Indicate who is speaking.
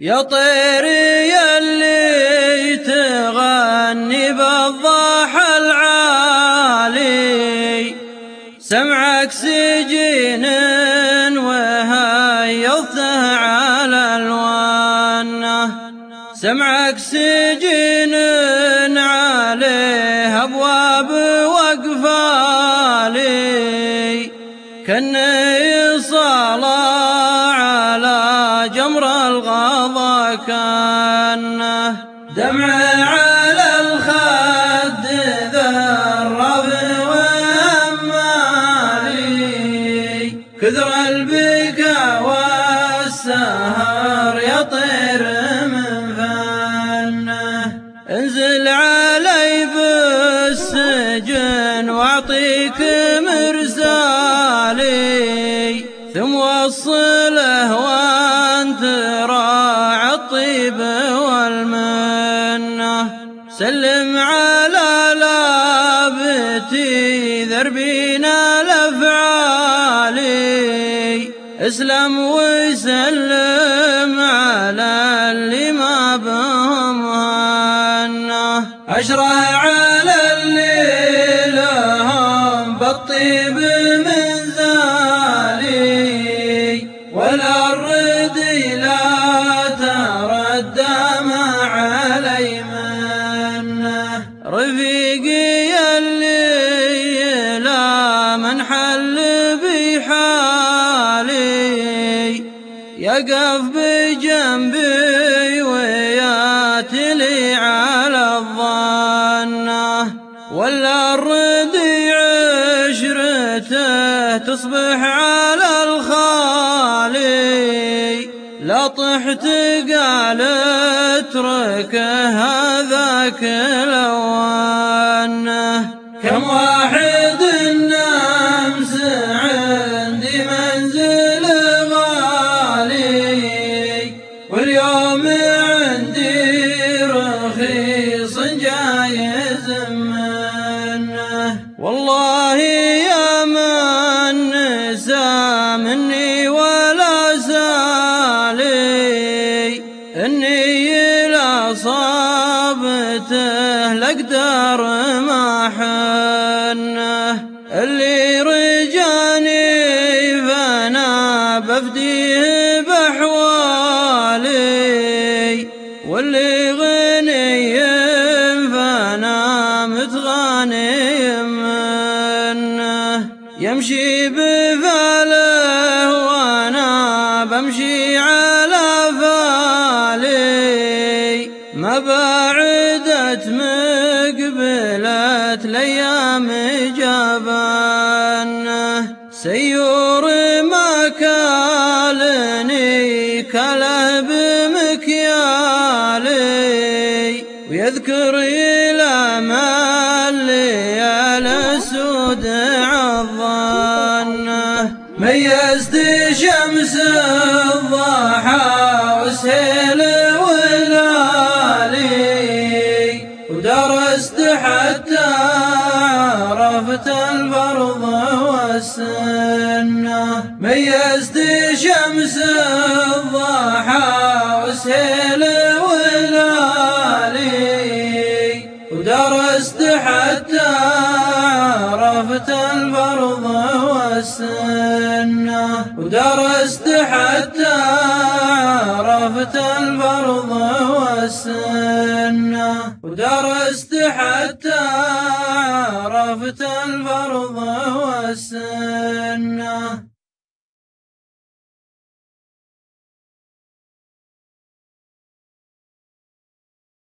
Speaker 1: يا طير يلي تغني بالضحى العالي سمعك سجين وهيضته على الوانه. سمعك سجين عليه أبواب وقفالي كني صلى على جمر الغضا كانه دمع على الخد ذرب وامالي كثر البكا والسهر يطير من فنه انزل علي بالسجن واعطيك مرسالي. ثم وصله والمنة. سلم على لابتي ذربينا الافعالي اسلم وسلم على اللي ما بهم هنة. اشرح على اللي لهم بالطيب يقف بجنبي وياتلي على الظنة. ولا الردي عشرته تصبح على الخالي. لا طحت قال اتركه هذاك لوانه كم صابته لاقدر ما حنه. اللي رجاني فانا بفديه بحوالي واللي غني فانا متغاني منه. يمشي بفاله وأنا بمشي على فالي ما بعدت مقبلت الأيام جابنه سيور ما كالني كله بمكيالي ويذكر إلى ما الليال سود عظنه ميزت شمس الضحى وسيل عرفت الفرض والسنة ميزت شمس الضحى وسيل ولالي ودرست حتى عرفت الفرض والسنة. ودرست حتى عرفت الفرض والسنة. ودرست حتى عرفت الفرض والسنة.